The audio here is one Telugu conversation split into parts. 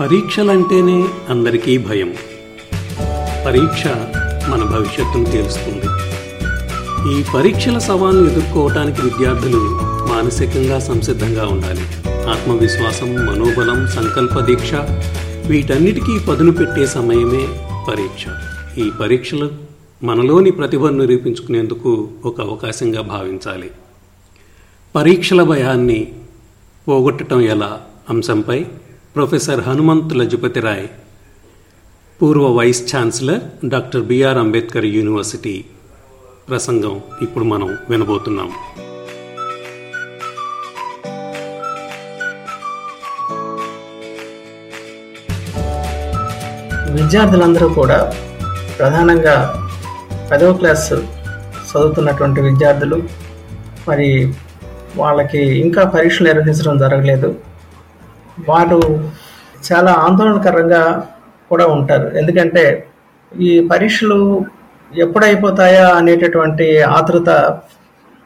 పరీక్షలంటేనే అందరికీ భయం. పరీక్ష మన భవిష్యత్తును తెలుస్తుంది. ఈ పరీక్షల సవాల్ను ఎదుర్కోవటానికి విద్యార్థులు మానసికంగా సంసిద్ధంగా ఉండాలి. ఆత్మవిశ్వాసం మనోబలం సంకల్ప దీక్ష వీటన్నిటికీ పదును పెట్టే సమయమే పరీక్ష. ఈ పరీక్షలు మనలోని ప్రతిభను నిరూపించుకునేందుకు ఒక అవకాశంగా భావించాలి. పరీక్షల భయాన్ని పోగొట్టడం ఎలా? అంశంపై ప్రొఫెసర్ హనుమంత్ లజపతి రాయ్ పూర్వ vice chancellor doctor BR Ambedkar university. ప్రసంగం ఇప్పుడు మనం వినబోతున్నాం. విద్యార్థులందరూ కూడా ప్రధానంగా పదవ క్లాస్ చదువుతున్నటువంటి విద్యార్థులు మరి వాళ్ళకి ఇంకా పరీక్షలు నిర్వహించడం జరగలేదు. వాళ్ళు చాలా ఆందోళనకరంగా కూడా ఉంటారు. ఎందుకంటే ఈ పరీక్షలు ఎప్పుడు అయిపోతాయా అనేటటువంటి ఆతృత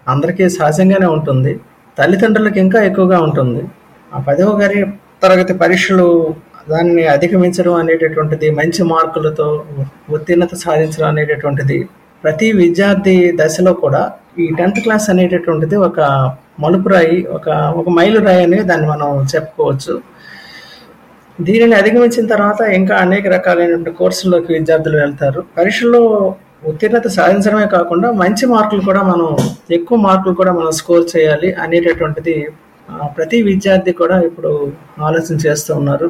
అందరికీ సహజంగానే ఉంటుంది. తల్లిదండ్రులకు ఇంకా ఎక్కువగా ఉంటుంది. ఆ పదవ గారి తరగతి పరీక్షలు దాన్ని అధిగమించడం అనేటటువంటిది మంచి మార్కులతో ఉత్తీర్ణత సాధించడం అనేటటువంటిది ప్రతి విద్యార్థి దశలో కూడా ఈ టెన్త్ క్లాస్ అనేటటువంటిది ఒక మలుపురాయి ఒక ఒక మైలురాయి అనేది దాన్ని మనం చెప్పుకోవచ్చు. దీనిని అధిగమించిన తర్వాత ఇంకా అనేక రకాలైనటువంటి కోర్సుల్లోకి విద్యార్థులు వెళ్తారు. పరీక్షల్లో ఉత్తీర్ణత సాధించడమే కాకుండా మంచి మార్కులు కూడా మనం ఎక్కువ మార్కులు కూడా మనం స్కోర్ చేయాలి అనేటటువంటిది ప్రతి విద్యార్థి కూడా ఇప్పుడు ఆలోచన చేస్తూ ఉన్నారు.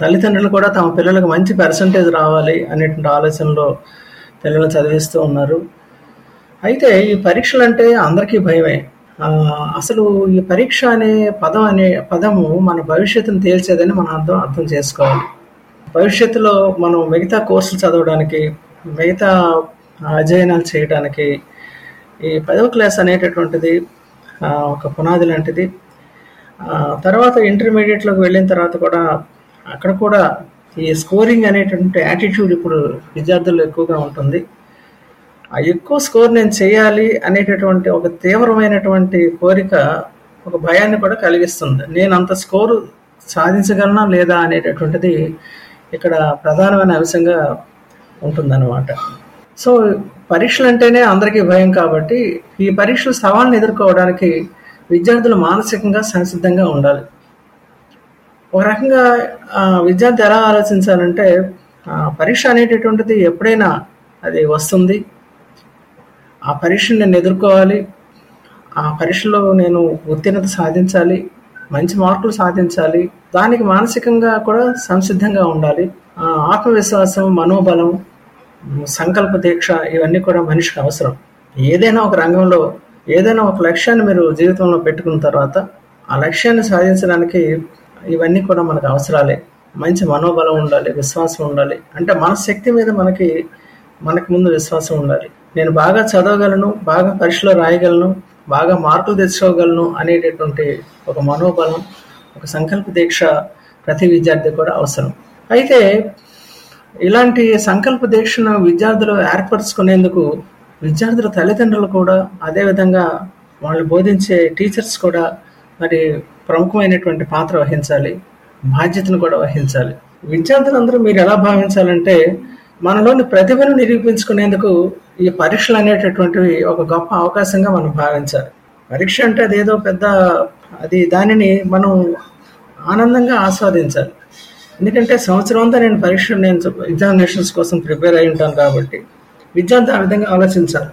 తల్లిదండ్రులు కూడా తమ పిల్లలకు మంచి పర్సంటేజ్ రావాలి అనేటువంటి ఆలోచనలో పిల్లలు చదివిస్తూ ఉన్నారు. అయితే ఈ పరీక్షలు అంటే అందరికీ భయమే. అసలు ఈ పరీక్ష అనే పదం అనే పదము మన భవిష్యత్తును తేల్చేదని మనం అర్థం అర్థం చేసుకోవాలి. భవిష్యత్తులో మనం మిగతా కోర్సులు చదవడానికి మిగతా అధ్యయనాలు చేయడానికి ఈ పదవ క్లాస్ అనేటటువంటిది ఒక పునాది లాంటిది. తర్వాత ఇంటర్మీడియట్లోకి వెళ్ళిన తర్వాత కూడా అక్కడ కూడా ఈ స్కోరింగ్ అనేటువంటి యాటిట్యూడ్ ఇప్పుడు విద్యార్థుల్లో ఎక్కువగా ఉంటుంది. ఎక్కువ స్కోర్ నేను చేయాలి అనేటటువంటి ఒక తీవ్రమైనటువంటి కోరిక ఒక భయాన్ని కూడా కలిగిస్తుంది. నేను అంత స్కోరు సాధించగలనా లేదా అనేటటువంటిది ఇక్కడ ప్రధానమైన అంశంగా ఉంటుందన్నమాట. సో పరీక్షలు అంటేనే అందరికీ భయం కాబట్టి ఈ పరీక్షలు సవాళ్ళని ఎదుర్కోవడానికి విద్యార్థులు మానసికంగా సంసిద్ధంగా ఉండాలి. ఒక రకంగా ఆ, విద్యార్థి ఎలా ఆలోచించాలంటే పరీక్ష అనేటటువంటిది ఎప్పుడైనా అది వస్తుంది. ఆ పరీక్షను నేను ఎదుర్కోవాలి. ఆ పరీక్షలో నేను ఉత్తీర్ణత సాధించాలి. మంచి మార్కులు సాధించాలి. దానికి మానసికంగా కూడా సంసిద్ధంగా ఉండాలి. ఆత్మవిశ్వాసం మనోబలం సంకల్ప దీక్ష ఇవన్నీ కూడా మనిషికి అవసరం. ఏదైనా ఒక రంగంలో ఏదైనా ఒక లక్ష్యాన్ని మీరు జీవితంలో పెట్టుకున్న తర్వాత ఆ లక్ష్యాన్ని సాధించడానికి ఇవన్నీ కూడా మనకు అవసరాలే. మంచి మనోబలం ఉండాలి విశ్వాసం ఉండాలి. అంటే మన శక్తి మీద మనకి మనకు ముందు విశ్వాసం ఉండాలి. నేను బాగా చదవగలను బాగా పరీక్షలో రాయగలను బాగా మార్కులు తెచ్చుకోగలను అనేటటువంటి ఒక మనోబలం ఒక సంకల్ప దీక్ష ప్రతి విద్యార్థి కూడా అవసరం. అయితే ఇలాంటి సంకల్ప దీక్షను విద్యార్థులు ఏర్పరచుకునేందుకు విద్యార్థుల తల్లిదండ్రులు కూడా అదేవిధంగా వాళ్ళు బోధించే టీచర్స్ కూడా మరి ప్రముఖమైనటువంటి పాత్ర వహించాలి బాధ్యతను కూడా వహించాలి. విద్యార్థులందరూ మీరు ఎలా భావించాలంటే మనలోని ప్రతిభను నిరూపించుకునేందుకు ఈ పరీక్షలు అనేటటువంటివి ఒక గొప్ప అవకాశంగా మనం భావించాలి. పరీక్ష అంటే అదేదో పెద్ద అది దానిని మనం ఆనందంగా ఆస్వాదించాలి. ఎందుకంటే సంవత్సరం అంతా నేను పరీక్ష నేను ఎగ్జామినేషన్స్ కోసం ప్రిపేర్ అయి ఉంటాను కాబట్టి విద్యార్థి ఆ విధంగా ఆలోచించాలి.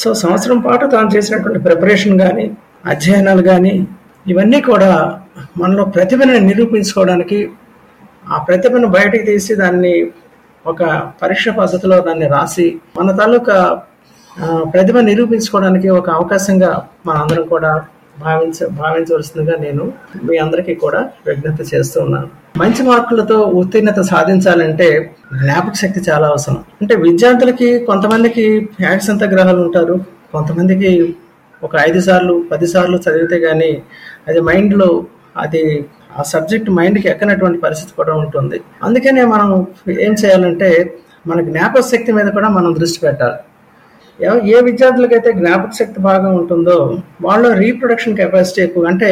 సో సంవత్సరం పాటు తాను చేసినటువంటి ప్రిపరేషన్ కానీ అధ్యయనాలు కానీ ఇవన్నీ కూడా మనలో ప్రతిభను నిరూపించుకోవడానికి ఆ ప్రతిభను బయటకు తీసి దాన్ని ఒక పరీక్ష పద్ధతిలో దాన్ని రాసి మన తాలూకా ప్రతిభ నిరూపించుకోవడానికి ఒక అవకాశంగా మనందరం కూడా భావించ భావించవలసిందిగా నేను మీ అందరికీ కూడా విజ్ఞప్తి చేస్తూ ఉన్నాను. మంచి మార్కులతో ఉత్తీర్ణత సాధించాలంటే జ్ఞాపక శక్తి చాలా అవసరం. అంటే విద్యార్థులకి కొంతమందికి యాక్సంత గ్రహాలు ఉంటారు. కొంతమందికి ఒక ఐదు సార్లు పది సార్లు చదివితే కానీ అది మైండ్లో అది ఆ సబ్జెక్ట్ మైండ్కి ఎక్కనటువంటి పరిస్థితి కూడా ఉంటుంది. అందుకనే మనం ఏం చేయాలంటే మన జ్ఞాపక శక్తి మీద కూడా మనం దృష్టి పెట్టాలి. ఏ విద్యార్థులకైతే జ్ఞాపక శక్తి బాగా ఉంటుందో వాళ్ళ రీప్రొడక్షన్ కెపాసిటీ ఎక్కువ అంటే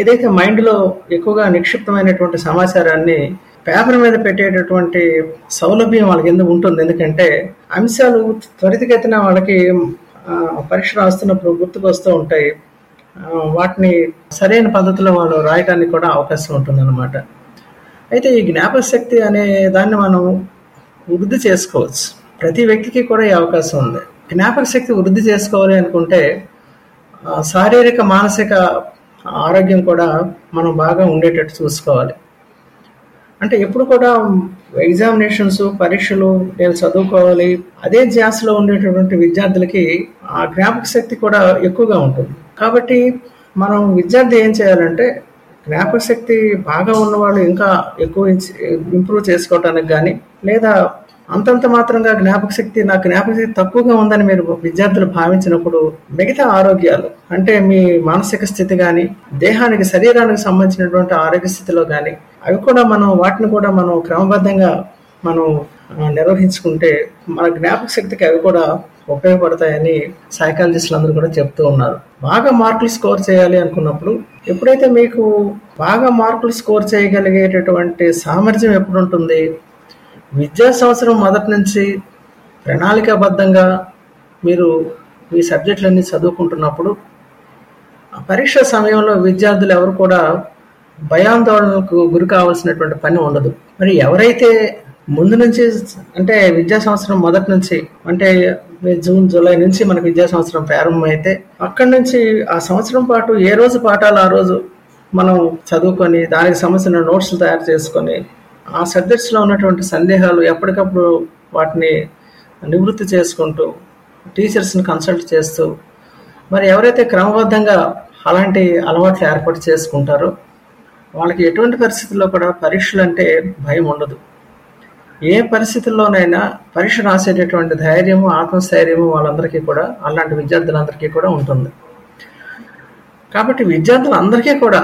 ఏదైతే మైండ్లో ఎక్కువగా నిక్షిప్తమైనటువంటి సమాచారాన్ని పేపర్ మీద పెట్టేటటువంటి సౌలభ్యం వాళ్ళకి ఎందుకు ఉంటుంది? ఎందుకంటే అంశాలు త్వరితగతిన వాళ్ళకి పరీక్ష రాస్తున్నప్పుడు గుర్తుకు వస్తూ ఉంటాయి. వాటిని సరైన పద్ధతిలో వాళ్ళు రాయటానికి కూడా అవకాశం ఉంటుందన్నమాట. అయితే ఈ జ్ఞాపక శక్తి అనే దాన్ని మనం వృద్ధి చేసుకోవచ్చు. ప్రతి వ్యక్తికి కూడా ఈ అవకాశం ఉంది. జ్ఞాపక శక్తి వృద్ధి చేసుకోవాలి అనుకుంటే శారీరక మానసిక ఆరోగ్యం కూడా మనం బాగా ఉండేటట్టు చూసుకోవాలి. అంటే ఎప్పుడు కూడా ఎగ్జామినేషన్స్ పరీక్షలు నేను చదువుకోవాలి అదే ధ్యాసలో ఉండేటటువంటి విద్యార్థులకి ఆ జ్ఞాపక శక్తి కూడా ఎక్కువగా ఉంటుంది. కాబట్టి మనం విద్యార్థి ఏం చేయాలంటే జ్ఞాపక శక్తి బాగా ఉన్నవాళ్ళు ఇంకా ఎక్కువ ఇంప్రూవ్ చేసుకోవటానికి కానీ లేదా అంతంత మాత్రంగా జ్ఞాపక శక్తి నా జ్ఞాపక శక్తి తక్కువగా ఉందని మీరు విద్యార్థులు భావించినప్పుడు మిగతా ఆరోగ్యాలు అంటే మీ మానసిక స్థితి కానీ దేహానికి శరీరానికి సంబంధించినటువంటి ఆరోగ్య స్థితిలో కానీ అవి కూడా మనం వాటిని కూడా మనం క్రమబద్ధంగా మనం నిర్వహించుకుంటే మన జ్ఞాపక శక్తికి అవి కూడా ఉపయోగపడతాయని సైకాలజిస్టులు అందరూ కూడా చెప్తూ ఉన్నారు. బాగా మార్కులు స్కోర్ చేయాలి అనుకున్నప్పుడు ఎప్పుడైతే మీకు బాగా మార్కులు స్కోర్ చేయగలిగేటటువంటి సామర్థ్యం ఎప్పుడు ఉంటుంది విద్యా సంవత్సరం మొదటి నుంచి ప్రణాళికాబద్ధంగా మీరు ఈ సబ్జెక్టులన్నీ చదువుకుంటున్నప్పుడు ఆ పరీక్ష సమయంలో విద్యార్థులు ఎవరు కూడా భయాందోళనకు గురి కావాల్సినటువంటి పని ఉండదు. మరి ఎవరైతే ముందు నుంచి అంటే విద్యా సంవత్సరం మొదటి నుంచి అంటే జూన్ జూలై నుంచి మనకు విద్యా సంవత్సరం ప్రారంభమైతే అక్కడి నుంచి ఆ సంవత్సరం పాటు ఏ రోజు పాఠాలు ఆ రోజు మనం చదువుకొని దానికి సంబంధించిన నోట్స్లు తయారు చేసుకొని ఆ సబ్జెక్ట్స్లో ఉన్నటువంటి సందేహాలు ఎప్పటికప్పుడు వాటిని నివృత్తి చేసుకుంటూ టీచర్స్ని కన్సల్ట్ చేస్తూ మరి ఎవరైతే క్రమబద్ధంగా అలాంటి అలవాట్లు ఏర్పాటు చేసుకుంటారో వాళ్ళకి ఎటువంటి పరిస్థితుల్లో కూడా పరీక్షలు అంటే భయం ఉండదు. ఏ పరిస్థితుల్లోనైనా పరీక్ష రాసేటటువంటి ధైర్యము ఆత్మస్థైర్యము వాళ్ళందరికీ కూడా అలాంటి విద్యార్థులందరికీ కూడా ఉంటుంది. కాబట్టి విద్యార్థులందరికీ కూడా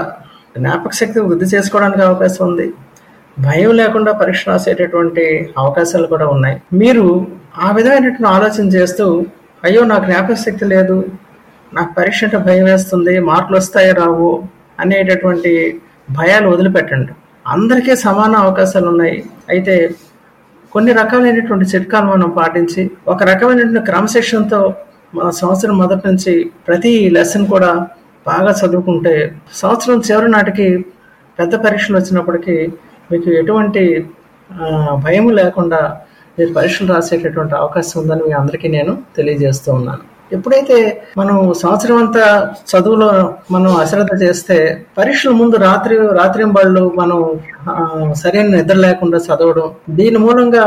జ్ఞాపక శక్తి వృద్ధి చేసుకోవడానికి అవకాశం ఉంది. భయం లేకుండా పరీక్ష రాసేటటువంటి అవకాశాలు కూడా ఉన్నాయి. మీరు ఆ విధమైనటువంటి ఆలోచన చేస్తూ అయ్యో నాకు జ్ఞాపక శక్తి లేదు నాకు పరీక్ష అంటే భయం వేస్తుంది మార్కులు వస్తాయో రావు అనేటటువంటి భయాలు వదిలిపెట్టండి. అందరికీ సమాన అవకాశాలు ఉన్నాయి. అయితే కొన్ని రకాలైనటువంటి చిట్కాలు మనం పాటించి ఒక రకమైనటువంటి క్రమశిక్షణతో మన సంవత్సరం మొదటి నుంచి ప్రతి లెసన్ కూడా బాగా చదువుకుంటే సంవత్సరం చివరి నాటికి పెద్ద పరీక్షలు వచ్చినప్పటికీ మీకు ఎటువంటి భయం లేకుండా మీరు పరీక్షలు రాసేటటువంటి అవకాశం ఉందని మీ అందరికీ నేను తెలియజేస్తూ ఉన్నాను. ఎప్పుడైతే మనం సంవత్సరం అంతా చదువులో మనం అశ్రద్ధ చేస్తే పరీక్షల ముందు రాత్రి రాత్రింబళ్ళు మనం సరైన నిద్ర లేకుండా చదవడం దీని మూలంగా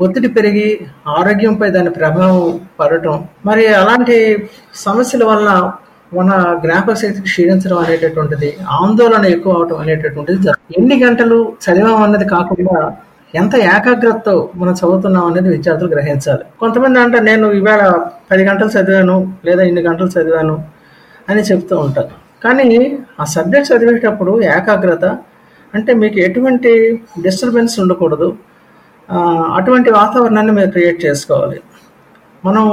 ఒత్తిడి పెరిగి ఆరోగ్యంపై దాని ప్రభావం పడటం. మరి అలాంటి సమస్యల వల్ల మన జ్ఞాపకశక్తి క్షీణించడం అనేటటువంటిది ఆందోళన ఎక్కువ అవటం అనేటటువంటిది ఎన్ని గంటలు చదివాం అన్నది కాకుండా ఎంత ఏకాగ్రతతో మనం చదువుతున్నాం అనేది విద్యార్థులు గ్రహించాలి. కొంతమంది అంటే నేను ఇవాళ పది గంటలు చదివాను లేదా ఇన్ని గంటలు చదివాను అని చెప్తూ ఉంటారు. కానీ ఆ సబ్జెక్ట్ చదివేటప్పుడు ఏకాగ్రత అంటే మీకు ఎటువంటి డిస్టర్బెన్స్ ఉండకూడదు. అటువంటి వాతావరణాన్ని మీరు క్రియేట్ చేసుకోవాలి. మనం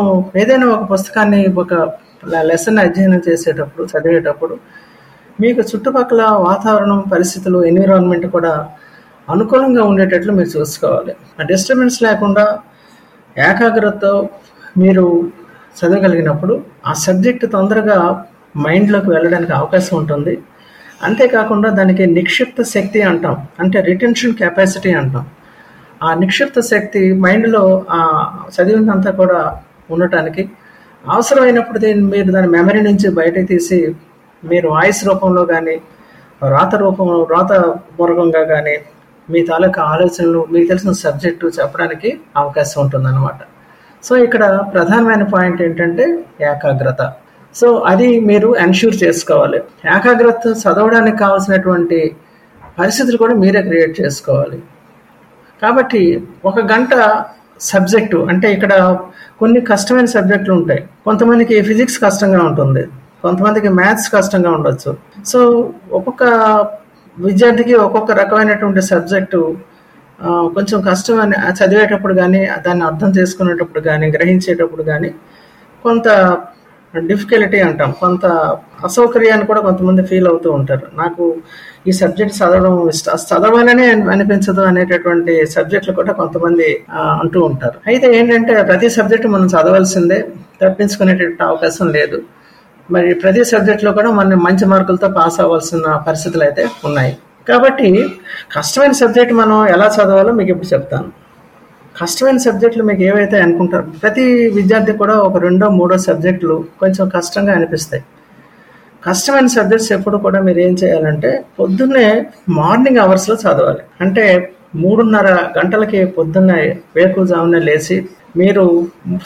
ఏదైనా ఒక పుస్తకాన్ని ఒక లెసన్ అధ్యయనం చేసేటప్పుడు చదివేటప్పుడు మీకు చుట్టుపక్కల వాతావరణం పరిస్థితులు ఎన్విరాన్మెంట్ కూడా అనుకూలంగా ఉండేటట్లు మీరు చూసుకోవాలి. ఆ డిస్టర్బెన్స్ లేకుండా ఏకాగ్రతతో మీరు చదవగలిగినప్పుడు ఆ సబ్జెక్ట్ తొందరగా మైండ్లోకి వెళ్ళడానికి అవకాశం ఉంటుంది. అంతేకాకుండా దానికి నిక్షిప్త శక్తి అంటాం. అంటే రిటెన్షన్ కెపాసిటీ అంటాం. ఆ నిక్షిప్త శక్తి మైండ్లో ఆ చదివినంతా కూడా ఉండటానికి అవసరమైనప్పుడు దీన్ని మీరు దాని మెమరీ నుంచి బయటకు తీసి మీరు వాయిస్ రూపంలో కానీ రాత రూపంలో రాత పూర్వకంగా కానీ మీ తాలూకా ఆలోచనలు మీకు తెలిసిన సబ్జెక్టు చెప్పడానికి అవకాశం ఉంటుందన్నమాట. సో ఇక్కడ ప్రధానమైన పాయింట్ ఏంటంటే ఏకాగ్రత. సో అది మీరు ఎన్ష్యూర్ చేసుకోవాలి. ఏకాగ్రత చదవడానికి కావాల్సినటువంటి పరిస్థితులు కూడా మీరే క్రియేట్ చేసుకోవాలి. కాబట్టి ఒక గంట సబ్జెక్టు అంటే ఇక్కడ కొన్ని కష్టమైన సబ్జెక్టులు ఉంటాయి. కొంతమందికి ఫిజిక్స్ కష్టంగా ఉంటుంది. కొంతమందికి మ్యాథ్స్ కష్టంగా ఉండొచ్చు. సో ఒక్కొక్క విద్యార్థికి ఒక్కొక్క రకమైనటువంటి సబ్జెక్టు కొంచెం కష్టం అని చదివేటప్పుడు కానీ దాన్ని అర్థం చేసుకునేటప్పుడు కానీ గ్రహించేటప్పుడు కానీ కొంత డిఫికల్టీ అంటాం. కొంత అసౌకర్యాన్ని కూడా కొంతమంది ఫీల్ అవుతూ ఉంటారు. నాకు ఈ సబ్జెక్ట్ చదవడం ఇష్ట చదవాలనే అనిపించదు అనేటటువంటి సబ్జెక్టులు కూడా కొంతమంది అంటూ ఉంటారు. అయితే ఏంటంటే ప్రతి సబ్జెక్ట్ మనం చదవాల్సిందే. తప్పించుకునేటటువంటి అవకాశం లేదు. మరి ప్రతి సబ్జెక్ట్లో కూడా మనం మంచి మార్కులతో పాస్ అవ్వాల్సిన పరిస్థితులు అయితే ఉన్నాయి. కాబట్టి కష్టమైన సబ్జెక్ట్ మనం ఎలా చదవాలో మీకు ఇప్పుడు చెప్తాను. కష్టమైన సబ్జెక్టులు మీకు ఏవైతే అనుకుంటారు ప్రతి విద్యార్థి కూడా ఒక రెండో మూడో సబ్జెక్టులు కొంచెం కష్టంగా అనిపిస్తాయి. కష్టమైన సబ్జెక్ట్స్ ఎప్పుడు కూడా మీరు ఏం చేయాలంటే పొద్దున్నే మార్నింగ్ అవర్స్లో చదవాలి. అంటే మూడున్నర గంటలకి పొద్దున్న వేకుజామున లేచి మీరు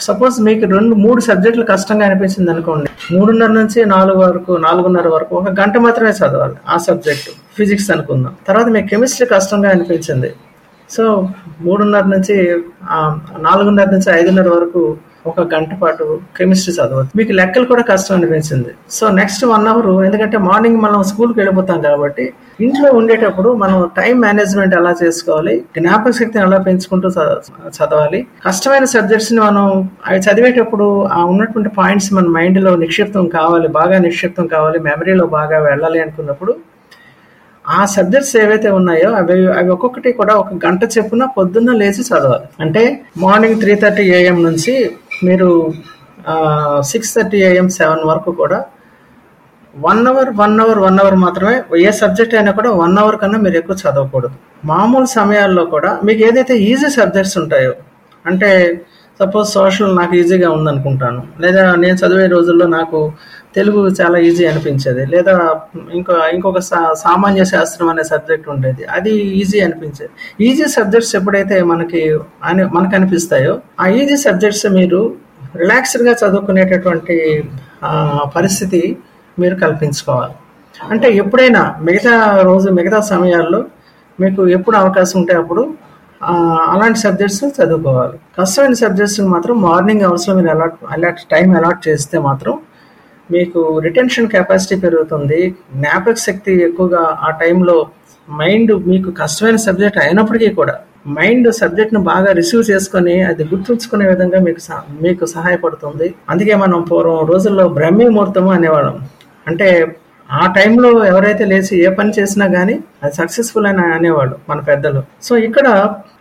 సపోజ్ మీకు రెండు మూడు సబ్జెక్టులు కష్టంగా అనిపించింది అనుకోండి. మూడున్నర నుంచి నాలుగు వరకు నాలుగున్నర వరకు ఒక గంట మాత్రమే చదవాలి ఆ సబ్జెక్టు ఫిజిక్స్ అనుకుందాం. తర్వాత మీకు కెమిస్ట్రీ కష్టంగా అనిపించింది. సో మూడున్నర నుంచి నాలుగున్నర నుంచి ఐదున్నర వరకు ఒక గంట పాటు కెమిస్ట్రీ చదవచ్చు మీకు లెక్కలు కూడా కష్టం అనిపించింది. సో నెక్స్ట్ వన్ అవర్ ఎందుకంటే మార్నింగ్ మనం స్కూల్కి వెళ్ళిపోతాం కాబట్టి ఇంట్లో ఉండేటప్పుడు మనం టైం మేనేజ్మెంట్ ఎలా చేసుకోవాలి జ్ఞాపక శక్తిని ఎలా పెంచుకుంటూ చ- చదవాలి కష్టమైన సబ్జెక్ట్స్ని మనం అవి చదివేటప్పుడు ఆ ఉన్నటువంటి పాయింట్స్ మన మైండ్లో నిక్షిప్తం కావాలి బాగా నిక్షిప్తం కావాలి మెమరీలో బాగా వెళ్ళాలి అనుకున్నప్పుడు ఆ సబ్జెక్ట్స్ ఏవైతే ఉన్నాయో అవి అవి ఒక్కొక్కటి కూడా ఒక గంట చెప్పున పొద్దున్న లేచి చదవాలి. అంటే మార్నింగ్ త్రీ థర్టీ ఏఎం నుంచి మీరు సిక్స్ థర్టీ ఏఎం సెవెన్ వరకు కూడా one hour one hour one hour మాత్రమే ఏ సబ్జెక్ట్ అయినా కూడా వన్ అవర్ కన్నా మీరు ఎక్కువ చదవకూడదు. మామూలు సమయాల్లో కూడా మీకు ఏదైతే ఈజీ సబ్జెక్ట్స్ ఉంటాయో అంటే సపోజ్ సోషల్ నాకు ఈజీగా ఉందనుకుంటాను లేదా నేను చదివే రోజుల్లో నాకు తెలుగు చాలా ఈజీ అనిపించేది. లేదా ఇంకో ఇంకొక సా- సామాన్య శాస్త్రం అనే సబ్జెక్ట్ ఉండేది. అది ఈజీ అనిపించేది. ఈజీ సబ్జెక్ట్స్ ఎప్పుడైతే మనకి అని మనకు అనిపిస్తాయో ఆ ఈజీ సబ్జెక్ట్స్ మీరు రిలాక్స్డ్గా చదువుకునేటటువంటి పరిస్థితి మీరు కల్పించుకోవాలి. అంటే ఎప్పుడైనా మిగతా రోజు మిగతా సమయాల్లో మీకు ఎప్పుడు అవకాశం ఉంటే అప్పుడు అలాంటి సబ్జెక్ట్స్ చదువుకోవాలి. కష్టమైన సబ్జెక్ట్స్ మాత్రం మార్నింగ్ అవర్స్లో మీరు అలాట్ అలాట్ టైం అలాట్ చేస్తే మాత్రం మీకు రిటెన్షన్ కెపాసిటీ పెరుగుతుంది జ్ఞాపక శక్తి ఎక్కువగా ఆ టైంలో మైండ్ మీకు కష్టమైన సబ్జెక్ట్ అయినప్పటికీ కూడా మైండ్ సబ్జెక్ట్ను బాగా రిసీవ్ చేసుకొని అది గుర్తుంచుకునే విధంగా మీకు సహ- మీకు సహాయపడుతుంది. అందుకే మనం పూర్వం రోజుల్లో బ్రహ్మీ ముహూర్తము అనేవాళ్ళం. అంటే ఆ టైంలో ఎవరైతే లేచి ఏ పని చేసినా కానీ అది సక్సెస్ఫుల్ అని అనేవాళ్ళు మన పెద్దలు. సో ఇక్కడ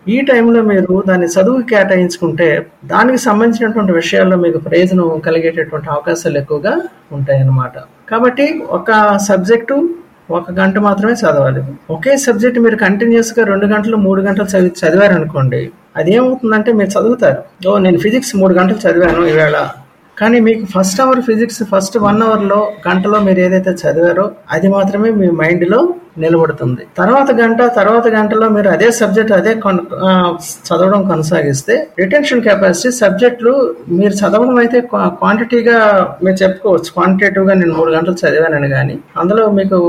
ఈ టైంలో మీరు దాన్ని చదువు కేటాయించుకుంటే దానికి సంబంధించినటువంటి విషయాల్లో మీకు ప్రయోజనం కలిగేటటువంటి అవకాశాలు ఎక్కువగా ఉంటాయి అన్నమాట కాబట్టి ఒక సబ్జెక్టు ఒక గంట మాత్రమే చదవాలి. ఒకే సబ్జెక్ట్ మీరు కంటిన్యూస్గా రెండు గంటలు మూడు గంటలు చదివి చదివారనుకోండి అదేమవుతుందంటే మీరు చదువుతారు. ఓ నేను ఫిజిక్స్ మూడు గంటలు చదివాను ఈవేళ. కానీ మీకు first hour physics first one అవర్లో గంటలో మీరు ఏదైతే చదివారో అది మాత్రమే మీ మైండ్లో నిలబడుతుంది. తర్వాత గంట తర్వాత గంటలో మీరు అదే సబ్జెక్ట్ అదే చదవడం కొనసాగిస్తే రిటెన్షన్ కెపాసిటీ సబ్జెక్టులు మీరు చదవడం అయితే క్వా- క్వాంటిటీగా మీరు చెప్పుకోవచ్చు. క్వాంటిటేటివ్గా నేను మూడు గంటలు చదివానని కానీ అందులో మీకు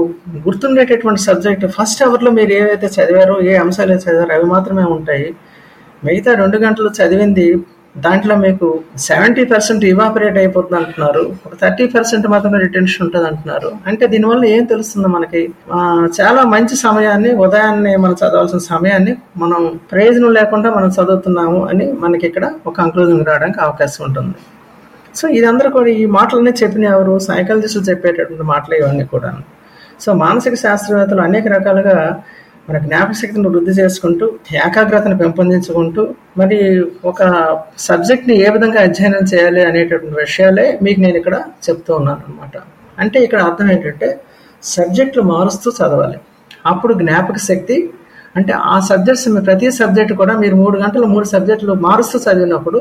గుర్తుండేటటువంటి సబ్జెక్ట్ ఫస్ట్ అవర్లో మీరు ఏవైతే చదివారో ఏ అంశాలు చదివారో అవి మాత్రమే ఉంటాయి. మిగతా రెండు గంటలు చదివింది దాంట్లో మీకు సెవెంటీ పర్సెంట్ ఇవాపరేట్ అయిపోతుంది అంటున్నారు. ఒక థర్టీ పర్సెంట్ మాత్రమే రిటెన్షన్ ఉంటుంది అంటున్నారు. అంటే దీనివల్ల ఏం తెలుస్తుంది మనకి? చాలా మంచి సమయాన్ని ఉదయాన్నే మనం చదవాల్సిన సమయాన్ని మనం ప్రయోజనం లేకుండా మనం చదువుతున్నాము అని మనకి ఇక్కడ ఒక కంక్లూజన్ రావడానికి అవకాశం ఉంటుంది. సో ఇదందరూ కూడా ఈ మాటలన్నీ చెప్పిన ఎవరు? సైకాలజిస్టులు చెప్పేటటువంటి మాటలు ఇవన్నీ కూడా సో మానసిక శాస్త్రవేత్తలు అనేక రకాలుగా మన జ్ఞాపశక్తిని వృద్ధి చేసుకుంటూ ఏకాగ్రతను పెంపొందించుకుంటూ మరి ఒక సబ్జెక్ట్ని ఏ విధంగా అధ్యయనం చేయాలి అనేటటువంటి విషయాలే మీకు నేను ఇక్కడ చెప్తూ ఉన్నాను అనమాట అంటే ఇక్కడ అర్థం ఏంటంటే సబ్జెక్టులు మారుస్తూ చదవాలి. అప్పుడు జ్ఞాపక శక్తి అంటే ఆ సబ్జెక్ట్స్ ప్రతి సబ్జెక్ట్ కూడా మీరు మూడు గంటలు మూడు సబ్జెక్టులు మారుస్తూ చదివినప్పుడు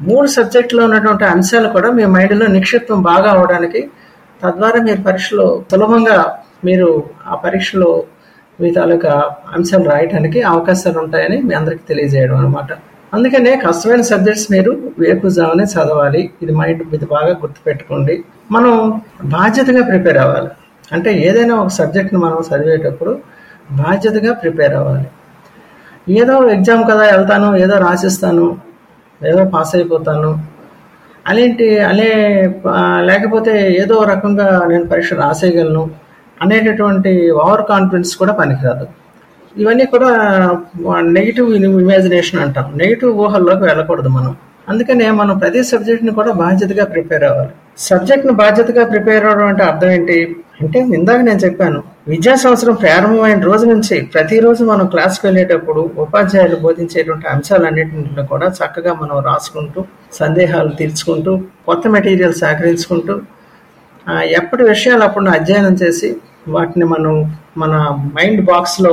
మూడు సబ్జెక్టులో ఉన్నటువంటి అంశాలు కూడా మీ మైండ్లో నిక్షిప్తం బాగా అవడానికి తద్వారా మీరు పరీక్షలో సులభంగా మీరు ఆ పరీక్షలో మీ తాలూకా అంశాలు రాయటానికి అవకాశాలు ఉంటాయని మీ అందరికీ తెలియజేయడం అనమాట అందుకనే కష్టమైన సబ్జెక్ట్స్ మీరు వేకుజామనే చదవాలి. ఇది మైండ్ ఇది బాగా గుర్తుపెట్టుకోండి. మనం బాధ్యతగా ప్రిపేర్ అవ్వాలి. అంటే ఏదైనా ఒక సబ్జెక్ట్ని మనం చదివేటప్పుడు బాధ్యతగా ప్రిపేర్ అవ్వాలి. ఏదో ఎగ్జామ్ కదా వెళ్తాను ఏదో రాసిస్తాను ఏదో పాస్ అయిపోతాను అలాంటి అలే లేకపోతే ఏదో రకంగా నేను పరీక్ష రాసేయగలను అనేటటువంటి ఓవర్ కాన్ఫిడెన్స్ కూడా పనికిరాదు. ఇవన్నీ కూడా నెగిటివ్ ఇమాజినేషన్ అంటాం. నెగిటివ్ ఊహల్లోకి వెళ్ళకూడదు మనం. అందుకనే మనం ప్రతి సబ్జెక్ట్ని కూడా బాధ్యతగా ప్రిపేర్ అవ్వాలి. సబ్జెక్ట్ను బాధ్యతగా ప్రిపేర్ అవ్వడం అంటే అర్థం ఏంటి? అంటే ఇందాక నేను చెప్పాను విద్యా సంవత్సరం ప్రారంభమైన రోజు నుంచి ప్రతిరోజు మనం క్లాస్కి వెళ్ళేటప్పుడు ఉపాధ్యాయులు బోధించేటువంటి అంశాలన్నింటిలో కూడా చక్కగా మనం రాసుకుంటూ సందేహాలు తీర్చుకుంటూ కొత్త మెటీరియల్ సేకరించుకుంటూ ఎప్పటి విషయాలు అప్పుడు అధ్యయనం చేసి వాటిని మనం మన మైండ్ బాక్స్లో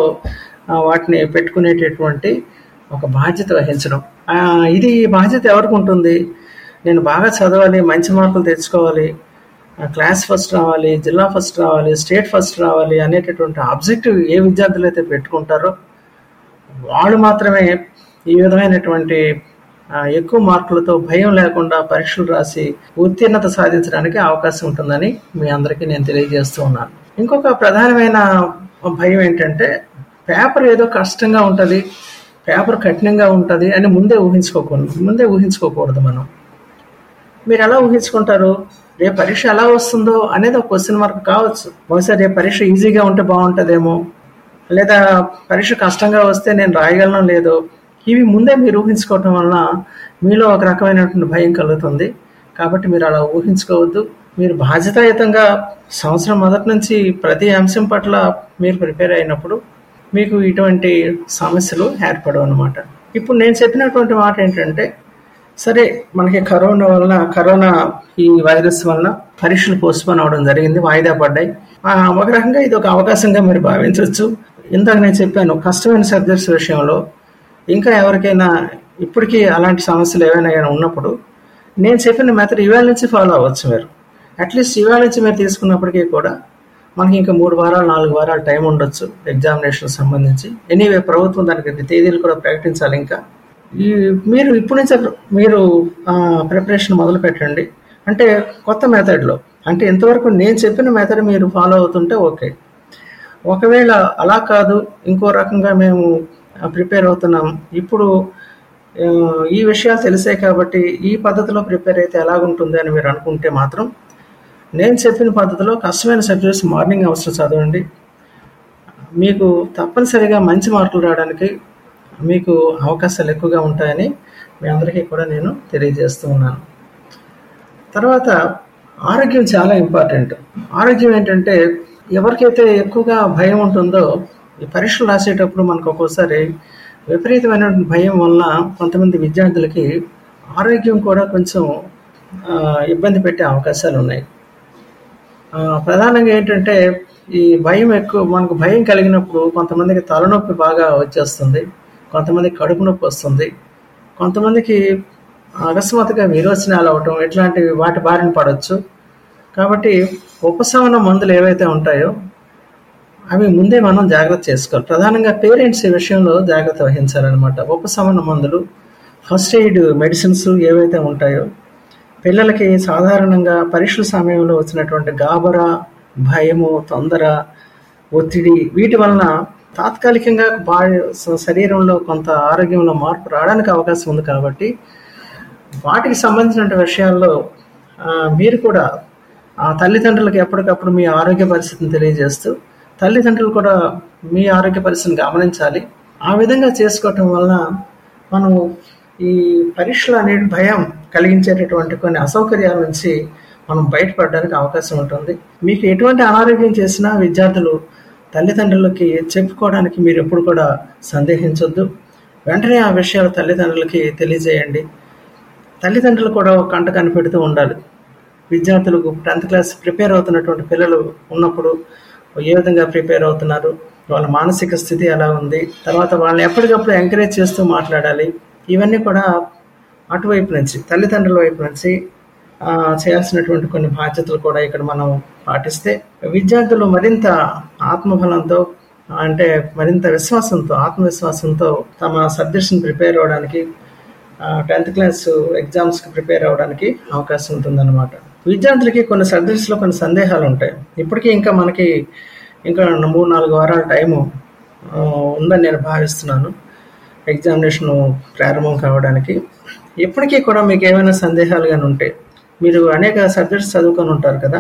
వాటిని పెట్టుకునేటటువంటి ఒక బాధ్యత వహించడం. ఇది బాధ్యత ఎవరికి ఉంటుంది? నేను బాగా చదవాలి మంచి మార్కులు తెచ్చుకోవాలి క్లాస్ ఫస్ట్ రావాలి జిల్లా ఫస్ట్ రావాలి స్టేట్ ఫస్ట్ రావాలి అనేటటువంటి ఆబ్జెక్టివ్ ఏ విద్యార్థులు అయితే పెట్టుకుంటారో వాళ్ళు మాత్రమే ఈ విధమైనటువంటి ఎక్కువ మార్కులతో భయం లేకుండా పరీక్షలు రాసి ఉత్తీర్ణత సాధించడానికి అవకాశం ఉంటుందని మీ అందరికీ నేను తెలియజేస్తూ ఉన్నాను. ఇంకొక ప్రధానమైన భయం ఏంటంటే పేపర్ ఏదో కష్టంగా ఉంటుంది పేపర్ కఠినంగా ఉంటుంది అని ముందే ఊహించుకోకూడదు ముందే ఊహించుకోకూడదు మనం. మీరు ఎలా ఊహించుకుంటారు? రేపు పరీక్ష ఎలా వస్తుందో అనేది ఒక క్వశ్చన్ మార్క్ కావచ్చు. బహుశా రేపు పరీక్ష ఈజీగా ఉంటే బాగుంటుందేమో. లేదా పరీక్ష కష్టంగా వస్తే నేను రాయగలను లేదో. ఇవి ముందే మీరు ఊహించుకోవటం వలన మీలో ఒక రకమైనటువంటి భయం కలుగుతుంది. కాబట్టి మీరు అలా ఊహించుకోవద్దు. మీరు బాధ్యతాయుతంగా సంవత్సరం మొదటి నుంచి ప్రతి అంశం పట్ల మీరు ప్రిపేర్ అయినప్పుడు మీకు ఇటువంటి సమస్యలు ఏర్పడవు అనమాట ఇప్పుడు నేను చెప్పినటువంటి మాట ఏంటంటే సరే మనకి కరోనా వలన కరోనా ఈ వైరస్ వలన పరీక్షలు పోస్ట్పోన్ అవడం జరిగింది వాయిదా పడ్డాయి. ఆ, ఒక రకంగా ఇది ఒక అవకాశంగా మీరు భావించవచ్చు. ఇందాక నేను చెప్పాను కష్టమైన సబ్జెక్ట్స్ విషయంలో ఇంకా ఎవరికైనా ఇప్పటికీ అలాంటి సమస్యలు ఏవైనా కానీ ఉన్నప్పుడు నేను చెప్పిన మెథడ్ ఇవాళ నుంచి ఫాలో అవ్వచ్చు మీరు. అట్లీస్ట్ ఇవాళ నుంచి మీరు తీసుకున్నప్పటికీ కూడా మనకి ఇంకా మూడు వారాలు నాలుగు వారాలు టైం ఉండొచ్చు ఎగ్జామినేషన్ సంబంధించి. ఎనీవే ప్రభుత్వం దానికి తేదీలు కూడా ప్రకటించాలి ఇంకా. ఈ మీరు ఇప్పటి నుంచే మీరు ప్రిపరేషన్ మొదలు పెట్టండి. అంటే కొత్త మెథడ్లో అంటే ఇంతవరకు నేను చెప్పిన మెథడ్ మీరు ఫాలో అవుతుంటే ఓకే ఒకవేళ అలా కాదు ఇంకో రకంగా మేము ప్రిపేర్ అవుతున్నాం. ఇప్పుడు ఈ విషయాలు తెలిసాయి కాబట్టి ఈ పద్ధతిలో ప్రిపేర్ అయితే ఎలాగుంటుంది అని మీరు అనుకుంటే మాత్రం నేను చెప్పిన పద్ధతిలో కష్టమైన సబ్జెక్ట్స్ మార్నింగ్ అవసరం చదవండి. మీకు తప్పనిసరిగా మంచి మార్కులు రావడానికి మీకు అవకాశాలు ఎక్కువగా ఉంటాయని మీ అందరికీ కూడా నేను తెలియజేస్తూ ఉన్నాను. తర్వాత ఆరోగ్యం చాలా ఇంపార్టెంట్. ఆరోగ్యం ఏంటంటే ఎవరికైతే ఎక్కువగా భయం ఉంటుందో ఈ పరీక్షలు రాసేటప్పుడు మనకు ఒక్కోసారి విపరీతమైన భయం వలన కొంతమంది విద్యార్థులకి ఆరోగ్యం కూడా కొంచెం ఇబ్బంది పెట్టే అవకాశాలు ఉన్నాయి. ప్రధానంగా ఏంటంటే ఈ భయం ఎక్కువ మనకు భయం కలిగినప్పుడు కొంతమందికి తలనొప్పి బాగా వచ్చేస్తుంది కొంతమందికి కడుపు నొప్పి వస్తుంది కొంతమందికి అకస్మాత్తుగా విరోచనాలు అవటం ఇట్లాంటివి వాటి బారిన పడవచ్చు కాబట్టి ఉపశమన మందులు ఏవైతే ఉంటాయో అవి ముందే మనం జాగ్రత్త చేసుకోవాలి. ప్రధానంగా పేరెంట్స్ ఈ విషయంలో జాగ్రత్త వహించాలన్నమాట. ఉపశమన మందులు ఫస్ట్ ఎయిడ్ మెడిసిన్స్ ఏవైతే ఉంటాయో పిల్లలకి సాధారణంగా పరీక్షల సమయంలో వచ్చినటువంటి గాబరా భయము తొందర ఒత్తిడి వీటి వలన తాత్కాలికంగా బాడీ శరీరంలో కొంత ఆరోగ్యంలో మార్పు రావడానికి అవకాశం ఉంది కాబట్టి వాటికి సంబంధించిన విషయాల్లో మీరు కూడా ఆ తల్లిదండ్రులకు ఎప్పటికప్పుడు మీ ఆరోగ్య పరిస్థితిని తెలియజేస్తూ తల్లిదండ్రులు కూడా మీ ఆరోగ్య పరిస్థితిని గమనించాలి. ఆ విధంగా చేసుకోవటం వలన మనం ఈ పరీక్షలు అనే భయం కలిగించేటటువంటి కొన్ని అసౌకర్యాల నుంచి మనం బయటపడడానికి అవకాశం ఉంటుంది. మీకు ఎటువంటి అనారోగ్యం చేసినా విద్యార్థులు తల్లిదండ్రులకి చెప్పుకోవడానికి మీరు ఎప్పుడు కూడా సందేహించొద్దు. వెంటనే ఆ విషయాలు తల్లిదండ్రులకి తెలియజేయండి. తల్లిదండ్రులు కూడా ఒక కంట కనిపెడుతూ ఉండాలి. విద్యార్థులకు టెన్త్ క్లాస్ ప్రిపేర్ అవుతున్నటువంటి పిల్లలు ఉన్నప్పుడు ఏ విధంగా ప్రిపేర్ అవుతున్నారు వాళ్ళ మానసిక స్థితి ఎలా ఉంది తర్వాత వాళ్ళని ఎప్పటికప్పుడు ఎంకరేజ్ చేస్తూ మాట్లాడాలి ఇవన్నీ కూడా అటువైపు నుంచి తల్లిదండ్రుల వైపు నుంచి చేయాల్సినటువంటి కొన్ని బాధ్యతలు కూడా ఇక్కడ మనం పాటిస్తే విద్యార్థులు మరింత ఆత్మబలంతో అంటే మరింత విశ్వాసంతో ఆత్మవిశ్వాసంతో తమ సబ్జెక్షన్ ప్రిపేర్ అవ్వడానికి టెన్త్ క్లాస్ ఎగ్జామ్స్కి ప్రిపేర్ అవ్వడానికి అవకాశం ఉంటుందన్నమాట. విద్యార్థులకి కొన్ని సబ్జెక్ట్స్లో కొన్ని సందేహాలు ఉంటాయి ఇప్పటికీ ఇంకా మనకి ఇంకా మూడు నాలుగు వారాల టైము ఉందని నేను భావిస్తున్నాను. ఎగ్జామినేషన్ ప్రారంభం కావడానికి. ఇప్పటికీ కూడా మీకు ఏమైనా సందేహాలు కానీ ఉంటే మీరు అనేక సబ్జెక్ట్స్ చదువుకొని ఉంటారు కదా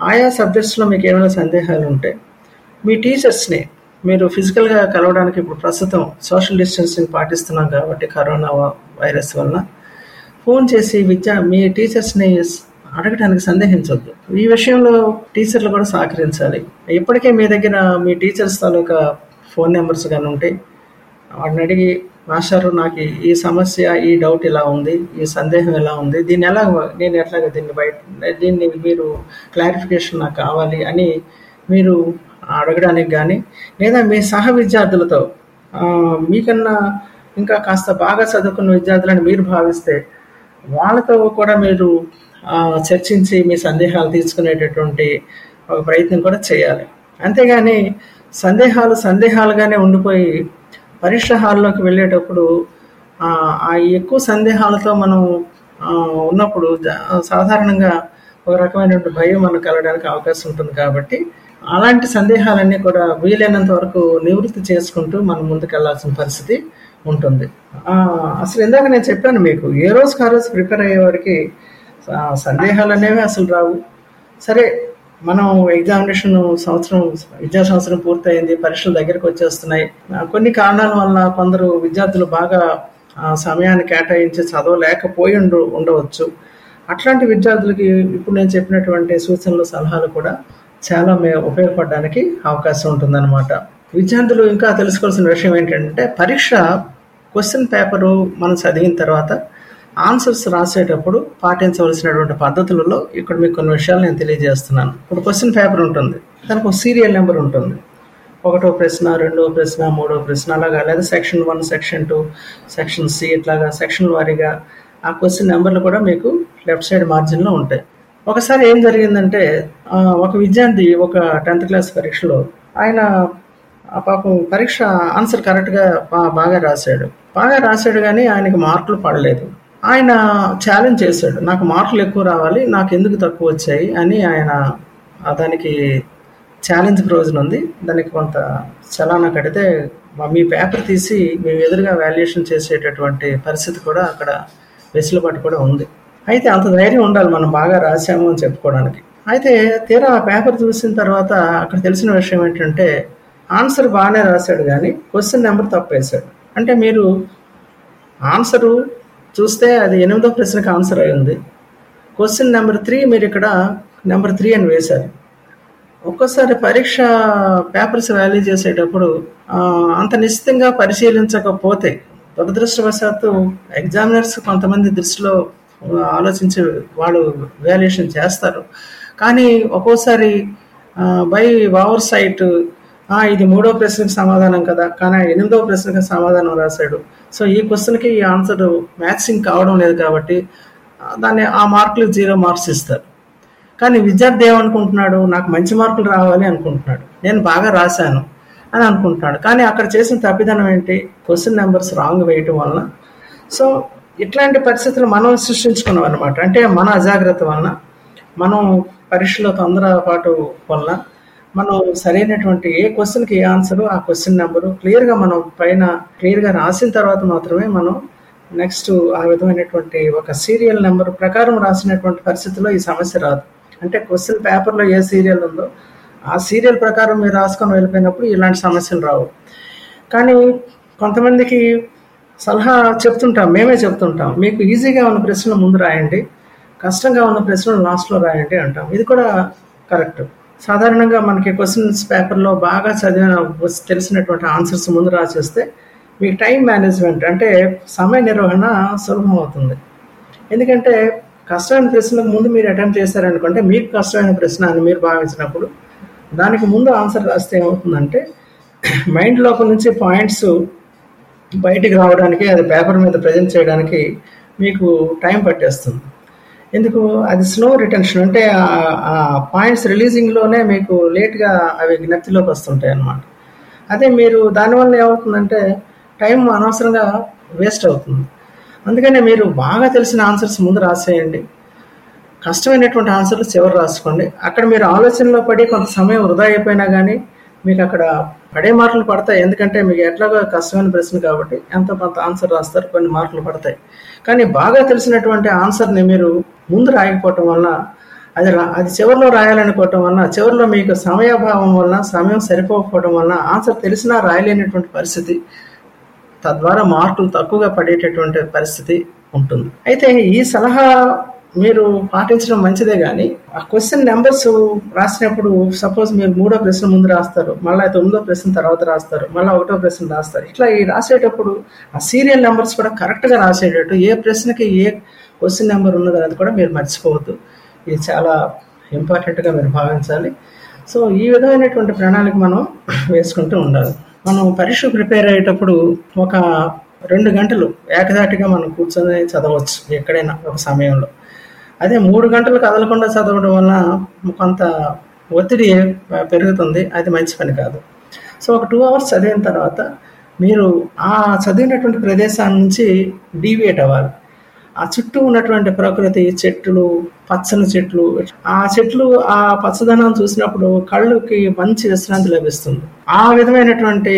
ఆయా సబ్జెక్ట్స్లో మీకు ఏమైనా సందేహాలు ఉంటే మీ టీచర్స్ని మీరు ఫిజికల్గా కలవడానికి ఇప్పుడు ప్రస్తుతం సోషల్ డిస్టెన్సింగ్ పాటిస్తున్నాం కాబట్టి కరోనా వైరస్ వలన ఫోన్ చేసి విద్యా మీ టీచర్స్ని అడగటానికి సందేహించవద్దు ఈ విషయంలో టీచర్లు కూడా సహకరించాలి. ఇప్పటికే మీ దగ్గర మీ టీచర్స్ తాలూకా ఫోన్ నెంబర్స్ కానీ ఉంటే వాడిని అడిగి మాస్టారు నాకు ఈ- సమస్య ఈ డౌట్ ఇలా ఉంది ఈ సందేహం ఎలా ఉంది దీన్ని ఎలా నేను ఎట్లాగ దీన్ని బయట దీన్ని మీరు క్లారిఫికేషన్ నాకు కావాలి అని మీరు అడగడానికి కానీ లేదా మీ సహ విద్యార్థులతో మీకన్నా ఇంకా కాస్త బాగా చదువుకున్న విద్యార్థులని మీరు భావిస్తే వాళ్ళతో కూడా మీరు చర్చించి మీ సందేహాలు తీసుకునేటటువంటి ఒక ప్రయత్నం కూడా చేయాలి. అంతేగాని సందేహాలు సందేహాలుగానే ఉండిపోయి పరీక్ష హాల్లోకి వెళ్ళేటప్పుడు ఆ, ఎక్కువ సందేహాలతో మనం ఉన్నప్పుడు సాధారణంగా ఒక రకమైనటువంటి భయం మనకు కలగడానికి అవకాశం ఉంటుంది కాబట్టి అలాంటి సందేహాలన్నీ కూడా వీలైనంత వరకు నివృత్తి చేసుకుంటూ మనం ముందుకెళ్ళాల్సిన పరిస్థితి ఉంటుంది. అసలు ఇందాక నేను చెప్పాను మీకు ఏ రోజుకి ఆ రోజు ప్రిపేర్ అయ్యేవాడికి సందేహాలు అనేవి అసలు రావు. సరే మనం ఎగ్జామినేషన్ సంవత్సరం విద్యా సంవత్సరం పూర్తయింది పరీక్షలు దగ్గరకు వచ్చేస్తున్నాయి. కొన్ని కారణాల వల్ల కొందరు విద్యార్థులు బాగా సమయాన్ని కేటాయించి చదవలేకపోయి ఉండు ఉండవచ్చు. అట్లాంటి విద్యార్థులకి ఇప్పుడు నేను చెప్పినటువంటి సూచనలు సలహాలు కూడా చాలా మే ఉపయోగపడడానికి అవకాశం ఉంటుందన్నమాట. విద్యార్థులు ఇంకా తెలుసుకోవాల్సిన విషయం ఏంటంటే పరీక్ష క్వశ్చన్ పేపరు మనం చదివిన తర్వాత ఆన్సర్స్ రాసేటప్పుడు పాటించవలసినటువంటి పద్ధతులలో ఇక్కడ మీకు కొన్ని విషయాలు నేను తెలియజేస్తున్నాను. ఇప్పుడు క్వశ్చన్ పేపర్ ఉంటుంది. దానికి ఒక సీరియల్ నెంబర్ ఉంటుంది. ఒకటో ప్రశ్న రెండో ప్రశ్న మూడో ప్రశ్న అలాగా లేదా section one section two section C ఇట్లాగా సెక్షన్ వారీగా ఆ క్వశ్చన్ నెంబర్లు కూడా మీకు లెఫ్ట్ సైడ్ మార్జిన్లో ఉంటాయి. ఒకసారి ఏం జరిగిందంటే ఒక విద్యార్థి ఒక టెన్త్ క్లాస్ పరీక్షలో ఆయన పాపం పరీక్ష ఆన్సర్ కరెక్ట్గా బాగా రాశాడు. బాగా రాశాడు కానీ ఆయనకి మార్కులు పడలేదు. ఆయన ఛాలెంజ్ చేశాడు. నాకు మార్కులు ఎక్కువ రావాలి నాకు ఎందుకు తక్కువ వచ్చాయి అని ఆయన దానికి ఛాలెంజ్ ప్రయోజనం ఉంది. దానికి కొంత చలానా కడితే మీ పేపర్ తీసి మేము ఎదురుగా వాల్యుయేషన్ చేసేటటువంటి పరిస్థితి కూడా అక్కడ వెసులుబాటు కూడా ఉంది. అయితే అంత ధైర్యం ఉండాలి మనం బాగా రాసాము అని చెప్పుకోవడానికి. అయితే తీరా ఆ పేపర్ చూసిన తర్వాత అక్కడ తెలిసిన విషయం ఏంటంటే ఆన్సర్ బాగానే రాశాడు కానీ క్వశ్చన్ నెంబర్ తప్పేశాడు. అంటే మీరు ఆన్సరు చూస్తే అది ఎనిమిదో ప్రశ్నకు ఆన్సర్ అయింది క్వశ్చన్ నెంబర్ త్రీ మీరు ఇక్కడ నెంబర్ త్రీ అని వేశారు. ఒక్కోసారి పరీక్ష పేపర్స్ వాల్యూ చేసేటప్పుడు అంత నిశ్చితంగా పరిశీలించకపోతే దురదృష్టవశాత్తు ఎగ్జామినర్స్ కొంతమంది దృష్టిలో ఆలోచించి వాళ్ళు వాల్యుయేషన్ చేస్తారు. కానీ ఒక్కోసారి బై ఓవర్ సైట్ ఇది మూడో ప్రశ్నకు సమాధానం కదా. కానీ ఎనిమిదో ప్రశ్నకు సమాధానం రాశాడు. సో ఈ క్వశ్చన్కి ఈ ఆన్సర్ మ్యాచింగ్ కావడం లేదు కాబట్టి దాన్ని ఆ మార్కులు జీరో మార్క్స్ ఇస్తారు. కానీ విద్యార్థి ఏమనుకుంటున్నాడు? నాకు మంచి మార్కులు రావాలి అనుకుంటున్నాడు. నేను బాగా రాశాను అని అనుకుంటున్నాడు. కానీ అక్కడ చేసిన తప్పిదనం ఏంటి? క్వశ్చన్ నెంబర్స్ రాంగ్ వేయటం వలన. సో ఇట్లాంటి పరిస్థితులు మనం సృష్టించుకున్నాం అనమాట అంటే మన అజాగ్రత్త వలన మనం పరీక్షలో తొందరపాటు వలన మనం సరైనటువంటి ఏ క్వశ్చన్కి ఏ ఆన్సర్ ఆ క్వశ్చన్ నెంబరు క్లియర్గా మనం పైన క్లియర్గా రాసిన తర్వాత మాత్రమే మనం నెక్స్ట్ ఆ విధమైనటువంటి ఒక సీరియల్ నెంబర్ ప్రకారం రాసినటువంటి పరిస్థితిలో ఈ సమస్య రాదు. అంటే క్వశ్చన్ పేపర్లో ఏ సీరియల్ ఉందో ఆ సీరియల్ ప్రకారం మీరు రాసుకొని వెళ్ళిపోయినప్పుడు ఇలాంటి సమస్యలు రావు. కానీ కొంతమందికి సలహా చెప్తుంటాం మేమే చెప్తుంటాం మీకు ఈజీగా ఉన్న ప్రశ్నలు ముందు రాయండి కష్టంగా ఉన్న ప్రశ్నలు లాస్ట్లో రాయండి అంటాం. ఇది కూడా కరెక్ట్ సాధారణంగా మనకి క్వశ్చన్స్ పేపర్లో బాగా చదివిన తెలిసినటువంటి ఆన్సర్స్ ముందు రాసేస్తే మీకు టైం మేనేజ్మెంట్ అంటే సమయ నిర్వహణ సులభం అవుతుంది ఎందుకంటే కష్టమైన ప్రశ్నలకు ముందు మీరు అటెంప్ట్ చేశారనుకుంటే మీకు కష్టమైన ప్రశ్న అని మీరు భావించినప్పుడు దానికి ముందు ఆన్సర్ రాస్తే ఏమవుతుందంటే మైండ్ లోపల నుంచి పాయింట్స్ బయటికి రావడానికి అది పేపర్ మీద ప్రజెంట్ చేయడానికి మీకు టైం పట్టేస్తుంది. ఎందుకు? అది స్లో రిటెన్షన్ అంటే ఆ- పాయింట్స్ రిలీజింగ్లోనే మీకు లేట్గా అవి జ్ఞప్తిలోకి వస్తుంటాయి అన్నమాట. అదే మీరు దానివల్ల ఏమవుతుందంటే టైం అనవసరంగా వేస్ట్ అవుతుంది. అందుకనే మీరు బాగా తెలిసిన ఆన్సర్స్ ముందు రాసేయండి. కష్టమైనటువంటి ఆన్సర్లు చివరి రాసుకోండి? అక్కడ మీరు ఆలోచనలో పడి కొంత సమయం వృధా అయిపోయినా కానీ మీకు అక్కడ పడే మార్కులు పడతాయి. ఎందుకంటే మీకు ఎట్లాగో కష్టమైన ప్రశ్న కాబట్టి ఎంతో కొంత ఆన్సర్ రాస్తారు. కొన్ని మార్కులు పడతాయి. కానీ బాగా తెలిసినటువంటి ఆన్సర్ని మీరు ముందు రాయకపోవటం వలన అది రా అది చివరిలో రాయాలనుకోవటం వలన చివరిలో మీకు సమయాభావం వలన సమయం సరిపోకపోవడం వలన ఆన్సర్ తెలిసినా రాయలేనటువంటి పరిస్థితి తద్వారా మార్కులు తక్కువగా పడేటటువంటి పరిస్థితి ఉంటుంది. అయితే ఈ సలహా మీరు పాటించడం మంచిదే కానీ ఆ క్వశ్చన్ నెంబర్స్ రాసినప్పుడు సపోజ్ మీరు మూడో ప్రశ్న ముందు రాస్తారు మళ్ళీ తొమ్మిదో ప్రశ్న తర్వాత రాస్తారు మళ్ళీ ఒకటో ప్రశ్న రాస్తారు. ఇట్లా ఈ రాసేటప్పుడు ఆ సీరియల్ నెంబర్స్ కూడా కరెక్ట్గా రాసేటట్టు ఏ ప్రశ్నకి ఏ క్వశ్చన్ నెంబర్ ఉన్నది అనేది కూడా మీరు మర్చిపోవద్దు. ఇది చాలా ఇంపార్టెంట్గా మీరు భావించాలి. సో ఈ విధమైనటువంటి ప్రణాళిక మనం వేసుకుంటూ ఉండాలి. మనం పరీక్ష ప్రిపేర్ అయ్యేటప్పుడు ఒక రెండు గంటలు ఏకదాటిగా మనం కూర్చొని చదవచ్చు ఎక్కడైనా ఒక సమయంలో. అదే మూడు గంటలు కదలకుండా చదవడం వల్ల కొంత ఒత్తిడి పెరుగుతుంది. అది మంచి పని కాదు. సో ఒక టూ అవర్స్ చదివిన తర్వాత మీరు ఆ చదివినటువంటి ప్రదేశాల నుంచి డీవియేట్ అవ్వాలి. ఆ చుట్టూ ఉన్నటువంటి ప్రకృతి చెట్లు పచ్చని చెట్లు ఆ చెట్లు ఆ పచ్చదనం చూసినప్పుడు కళ్ళుకి మంచి విశ్రాంతి లభిస్తుంది. ఆ విధమైనటువంటి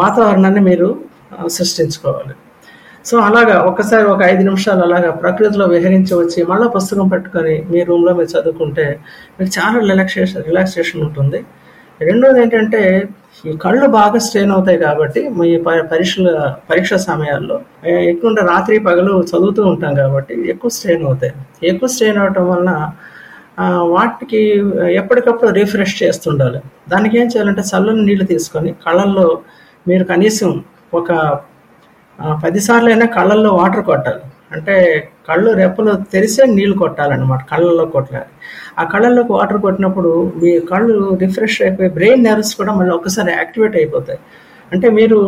వాతావరణాన్ని మీరు సృష్టించుకోవాలి. సో అలాగా ఒక్కసారి ఒక ఐదు నిమిషాలు అలాగా ప్రకృతిలో విహరించి వచ్చి మళ్ళీ పుస్తకం పెట్టుకొని మీ రూమ్లో మీరు చదువుకుంటే మీకు చాలా రిలాక్సేషన్ రిలాక్సేషన్ ఉంటుంది. రెండోది ఏంటంటే ఈ కళ్ళు బాగా స్ట్రెయిన్ అవుతాయి కాబట్టి మీ పరీక్షల పరీక్ష సమయాల్లో ఎక్కువ రాత్రి పగలు చదువుతూ ఉంటాం కాబట్టి ఎక్కువ స్ట్రెయిన్ అవుతాయి. ఎక్కువ స్ట్రెయిన్ అవటం వలన వాటికి ఎప్పటికప్పుడు రిఫ్రెష్ చేస్తుండాలి. దానికి ఏం చేయాలంటే చల్లని నీళ్ళు తీసుకొని కళ్ళల్లో మీరు కనీసం ఒక పదిసార్లు అయినా కళ్ళల్లో వాటర్ కొట్టాలి. అంటే కళ్ళు రెప్పలు తెరిసే నీళ్ళు కొట్టాలన్నమాట కళ్ళల్లో కొట్టాలి. ఆ కళ్ళల్లోకి వాటర్ కొట్టినప్పుడు మీ కళ్ళు రిఫ్రెష్ అయిపోయి బ్రెయిన్ నర్వ్స్ కూడా మళ్ళీ ఒకసారి యాక్టివేట్ అయిపోతాయి. అంటే మీరు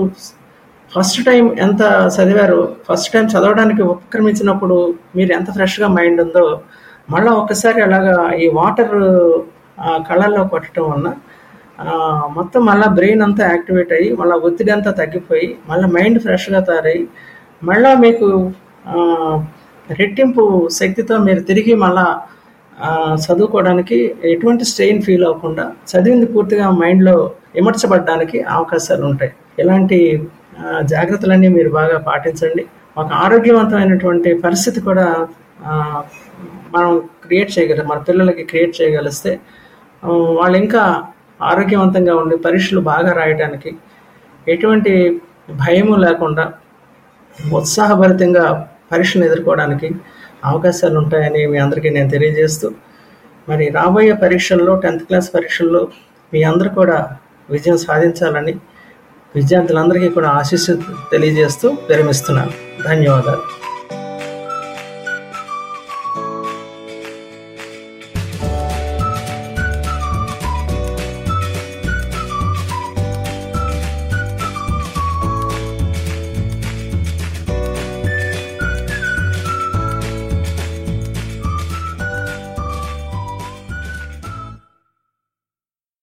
ఫస్ట్ టైం ఎంత చదివారు ఫస్ట్ టైం చదవడానికి ఉపక్రమించినప్పుడు మీరు ఎంత ఫ్రెష్గా మైండ్ ఉందో మళ్ళీ ఒకసారి అలాగా ఈ వాటర్ కళ్ళల్లో కొట్టడం వల్ల మొత్తం మళ్ళీ బ్రెయిన్ అంతా యాక్టివేట్ అయ్యి మళ్ళీ ఒత్తిడి అంతా తగ్గిపోయి మళ్ళీ మైండ్ ఫ్రెష్గా తయారయ్యి మళ్ళీ మీకు రెట్టింపు శక్తితో మీరు తిరిగి మళ్ళీ చదువుకోవడానికి ఎటువంటి స్ట్రెయిన్ ఫీల్ అవ్వకుండా చదివింది పూర్తిగా మైండ్లో ఇమర్చబడడానికి అవకాశాలు ఉంటాయి. ఇలాంటి జాగ్రత్తలన్నీ మీరు బాగా పాటించండి. ఒక ఆరోగ్యవంతమైనటువంటి పరిస్థితి కూడా మనం క్రియేట్ చేయగలం మన పిల్లలకి క్రియేట్ చేయగలిస్తే వాళ్ళు ఇంకా ఆరోగ్యవంతంగా ఉండి పరీక్షలు బాగా రాయటానికి ఎటువంటి భయము లేకుండా ఉత్సాహభరితంగా పరీక్షను ఎదుర్కోవడానికి అవకాశాలు ఉంటాయని మీ అందరికీ నేను తెలియజేస్తూ మరి రాబోయే పరీక్షల్లో టెన్త్ క్లాస్ పరీక్షల్లో మీ అందరూ కూడా విజయం సాధించాలని విద్యార్థులందరికీ కూడా ఆశీస్సు తెలియజేస్తూ విరమిస్తున్నాను. ధన్యవాదాలు.